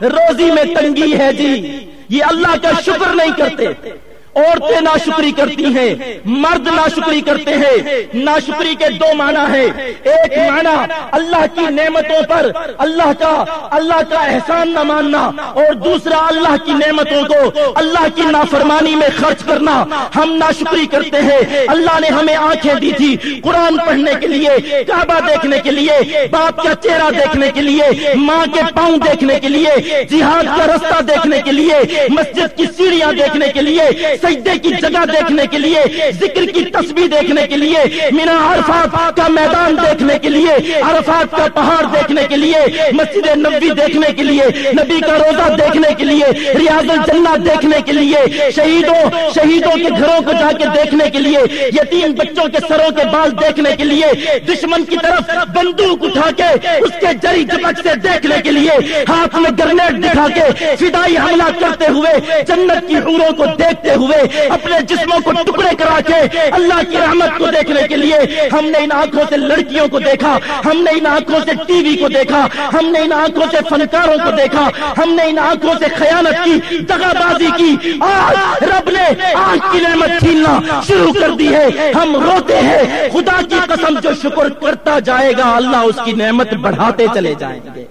روزی میں تنگی ہے جی یہ اللہ کا شکر نہیں کرتے۔ عورتیں ناشکری کرتی ہیں مرد ناشکری کرتے ہیں۔ ناشکری کے دو معنی ہیں۔ ایک معنی اللہ کی نعمتوں پر اللہ کا اللہ کا احسان نہ ماننا۔ اور دوسرا اللہ کی نعمتوں کو اللہ کی نافرمانی میں خرچ کرنا۔ ہم ناشکری کرتے ہیں۔ اللہ نے ہمیں آنکھیں دی تھی قرآن پڑھنے کے لیے کعبہ دیکھنے کے لیے باپ کا چہرہ دیکھنے کے لیے ماں کے پاؤں دیکھنے کے لیے جہاد کا رستہ دیکھنے کے لیے مسجد کی سیڑھیاں دیکھنے کے لیے سجدے کی جگہ دیکھنے کے لیے ذکر کی تصویر دیکھنے کے لیے مینا عرفات کا میدان دیکھنے کے لیے عرفات کا پہاڑ دیکھنے کے لیے مسجد نبی دیکھنے کے لیے نبی کا روزہ دیکھنے کے لیے ریاض الجنہ دیکھنے کے لیے شہیدوں شہیدوں کے گھروں کو جا کے دیکھنے کے لیے یتیم بچوں کے سروں کے بال دیکھنے کے لیے دشمن کی طرف بندوق اٹھا کے اس کے جری چمک سے دیکھنے کے لیے ہاتھ میں گرنیٹ دکھا کے فدائی حملہ کرتے ہوئے جنت کی حوروں کو دیکھتے ہوئے اپنے جسموں کو ٹکڑے کرا کے اللہ کی رحمت کو دیکھنے کے لیے ہم نے ان آنکھوں سے لڑکیوں کو دیکھا، ہم نے ان آنکھوں سے ٹی وی کو دیکھا، ہم نے ان آنکھوں سے فنکاروں کو دیکھا، ہم نے ان آنکھوں سے خیانت کی دگا بازی کی۔ آج رب نے آنکھ کی نعمت چھیننا شروع کر دی ہے۔ ہم روتے ہیں۔ خدا کی قسم جو شکر کرتا جائے گا، اللہ اس کی نعمت بڑھاتے چلے جائیں گے۔